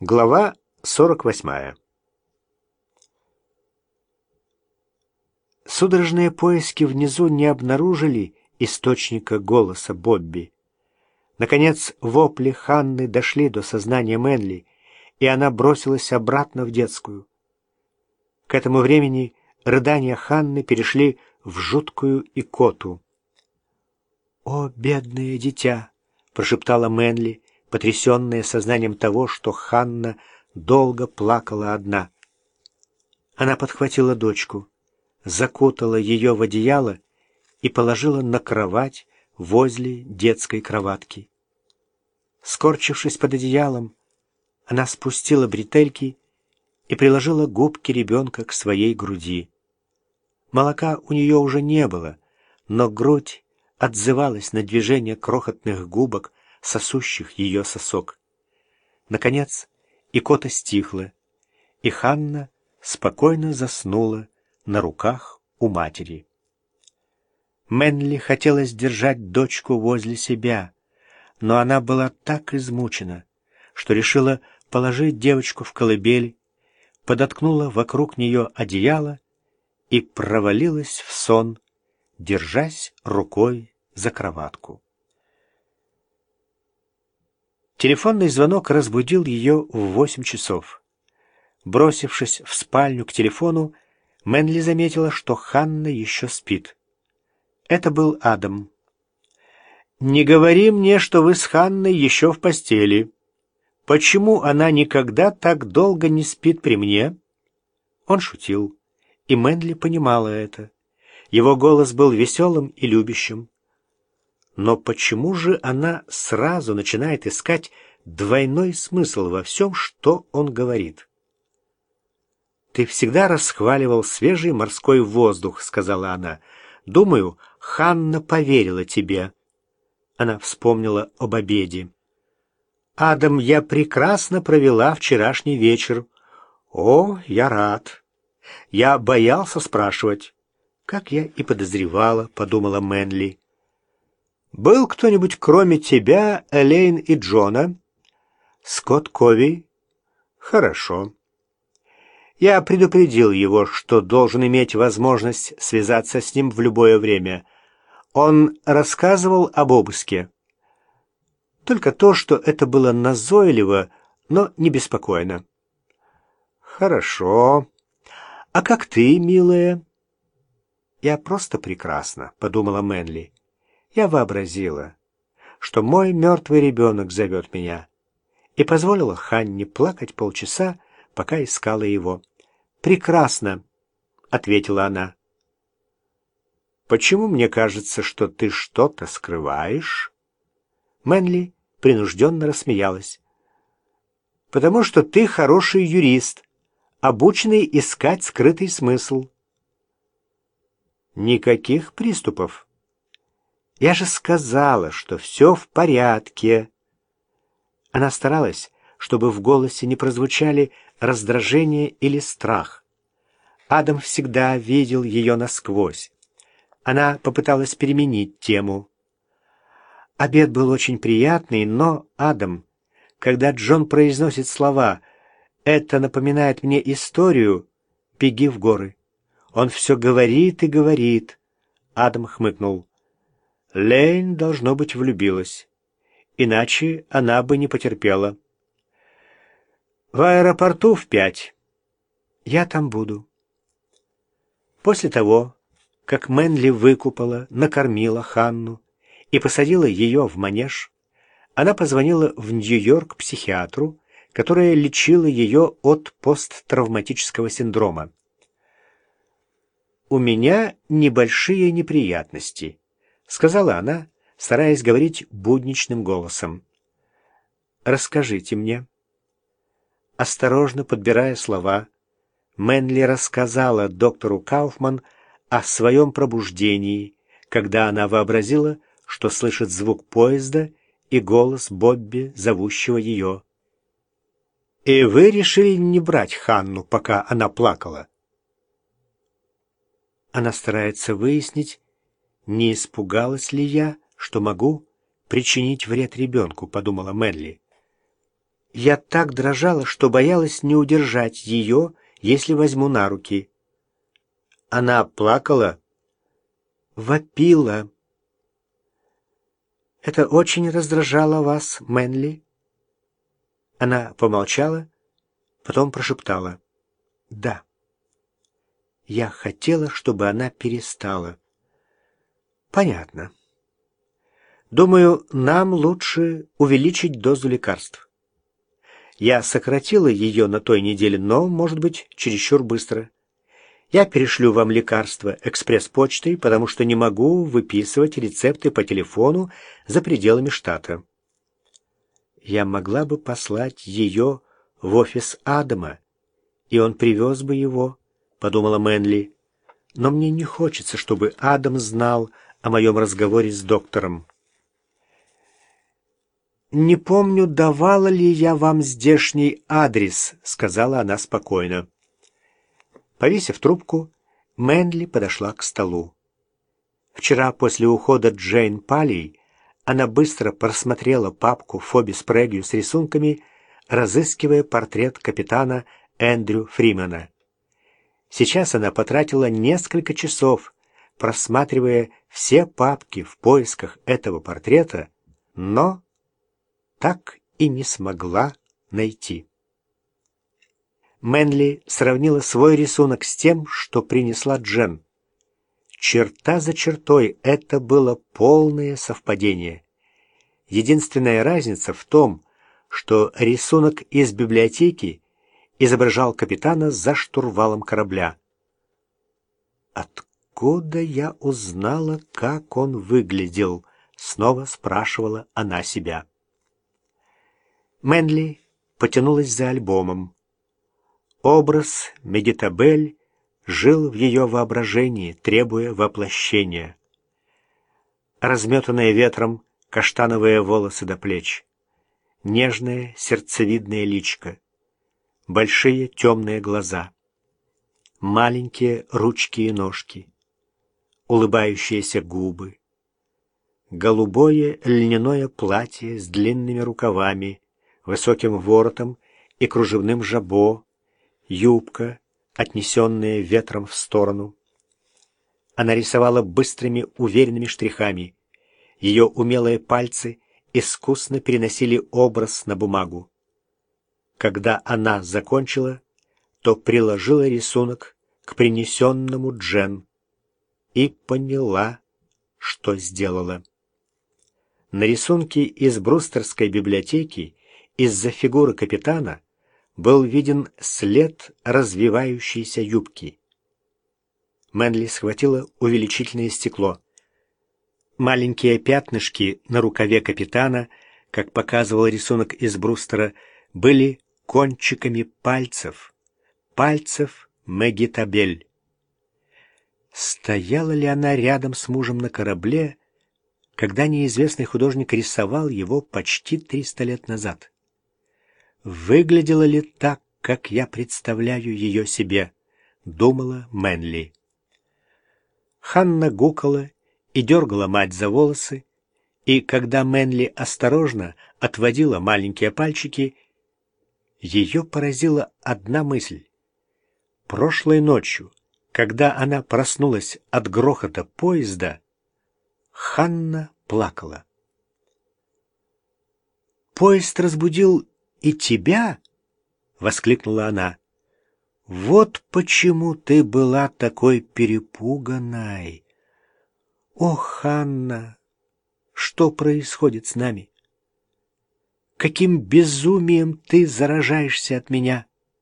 Глава 48 Судорожные поиски внизу не обнаружили источника голоса Бобби. Наконец, вопли Ханны дошли до сознания Мэнли, и она бросилась обратно в детскую. К этому времени рыдания Ханны перешли в жуткую икоту. «О, бедное дитя!» — прошептала Мэнли, потрясенная сознанием того, что Ханна долго плакала одна. Она подхватила дочку, закутала ее в одеяло и положила на кровать возле детской кроватки. Скорчившись под одеялом, она спустила бретельки и приложила губки ребенка к своей груди. Молока у нее уже не было, но грудь отзывалась на движение крохотных губок, сосущих ее сосок. Наконец, икота стихла, и Ханна спокойно заснула на руках у матери. Мэнли хотелось держать дочку возле себя, но она была так измучена, что решила положить девочку в колыбель, подоткнула вокруг нее одеяло и провалилась в сон, держась рукой за кроватку. Телефонный звонок разбудил ее в восемь часов. Бросившись в спальню к телефону, Мэнли заметила, что Ханна еще спит. Это был Адам. «Не говори мне, что вы с Ханной еще в постели. Почему она никогда так долго не спит при мне?» Он шутил, и Мэнли понимала это. Его голос был веселым и любящим. Но почему же она сразу начинает искать двойной смысл во всем, что он говорит? «Ты всегда расхваливал свежий морской воздух», — сказала она. «Думаю, Ханна поверила тебе». Она вспомнила об обеде. «Адам, я прекрасно провела вчерашний вечер». «О, я рад». Я боялся спрашивать. «Как я и подозревала», — подумала Мэнли. «Был кто-нибудь, кроме тебя, Элейн и Джона?» «Скотт Кови?» «Хорошо». Я предупредил его, что должен иметь возможность связаться с ним в любое время. Он рассказывал об обыске. Только то, что это было назойливо, но не беспокойно. «Хорошо. А как ты, милая?» «Я просто прекрасна», — подумала Мэнли. Я вообразила, что мой мертвый ребенок зовет меня, и позволила Ханне плакать полчаса, пока искала его. «Прекрасно», — ответила она. «Почему мне кажется, что ты что-то скрываешь?» Мэнли принужденно рассмеялась. «Потому что ты хороший юрист, обученный искать скрытый смысл». «Никаких приступов». «Я же сказала, что все в порядке». Она старалась, чтобы в голосе не прозвучали раздражение или страх. Адам всегда видел ее насквозь. Она попыталась переменить тему. Обед был очень приятный, но, Адам, когда Джон произносит слова «это напоминает мне историю», беги в горы. Он все говорит и говорит. Адам хмыкнул. Лейн, должно быть, влюбилась. Иначе она бы не потерпела. В аэропорту в пять. Я там буду. После того, как Мэнли выкупала, накормила Ханну и посадила ее в манеж, она позвонила в Нью-Йорк психиатру, которая лечила ее от посттравматического синдрома. «У меня небольшие неприятности», — сказала она, стараясь говорить будничным голосом. «Расскажите мне». Осторожно подбирая слова, Мэнли рассказала доктору Кауфман о своем пробуждении, когда она вообразила, что слышит звук поезда и голос Бобби, зовущего ее. «И вы решили не брать Ханну, пока она плакала?» Она старается выяснить, не испугалась ли я, что могу причинить вред ребенку, подумала Мэнли. Я так дрожала, что боялась не удержать ее, если возьму на руки. Она плакала, вопила. Это очень раздражало вас, Мэнли? Она помолчала, потом прошептала. Да. Я хотела, чтобы она перестала. Понятно. Думаю, нам лучше увеличить дозу лекарств. Я сократила ее на той неделе, но, может быть, чересчур быстро. Я перешлю вам лекарства экспресс-почтой, потому что не могу выписывать рецепты по телефону за пределами штата. Я могла бы послать ее в офис Адама, и он привез бы его, — подумала Мэнли. Но мне не хочется, чтобы Адам знал о моем разговоре с доктором. «Не помню, давала ли я вам здешний адрес», — сказала она спокойно. Повесив трубку, Мэнли подошла к столу. Вчера после ухода Джейн Палей она быстро просмотрела папку Фоби Спрэгью с рисунками, разыскивая портрет капитана Эндрю Фримена. Сейчас она потратила несколько часов, просматривая все папки в поисках этого портрета, но так и не смогла найти. Мэнли сравнила свой рисунок с тем, что принесла Джен. Черта за чертой это было полное совпадение. Единственная разница в том, что рисунок из библиотеки изображал капитана за штурвалом корабля. «Откуда я узнала, как он выглядел?» — снова спрашивала она себя. Мэнли потянулась за альбомом. Образ Медитабель жил в ее воображении, требуя воплощения. Разметанные ветром каштановые волосы до плеч, нежное сердцевидное личко, большие темные глаза, маленькие ручки и ножки, улыбающиеся губы, голубое льняное платье с длинными рукавами, высоким воротом и кружевным жабо, юбка, отнесенная ветром в сторону. Она рисовала быстрыми, уверенными штрихами. Ее умелые пальцы искусно переносили образ на бумагу. Когда она закончила, то приложила рисунок к принесенному Джен и поняла, что сделала. На рисунке из Брустерской библиотеки из-за фигуры капитана был виден след развивающейся юбки. Мэнли схватила увеличительное стекло. Маленькие пятнышки на рукаве капитана, как показывал рисунок из Брустера, были кончиками пальцев, пальцев Мэгги Табель. Стояла ли она рядом с мужем на корабле, когда неизвестный художник рисовал его почти триста лет назад? выглядела ли так, как я представляю ее себе, думала Мэнли. Ханна гукала и дергала мать за волосы, и когда Мэнли осторожно отводила маленькие пальчики, ее поразила одна мысль. Прошлой ночью, когда она проснулась от грохота поезда, Ханна плакала. Поезд разбудил и тебя?» — воскликнула она. «Вот почему ты была такой перепуганной. О, Ханна, что происходит с нами? Каким безумием ты заражаешься от меня?»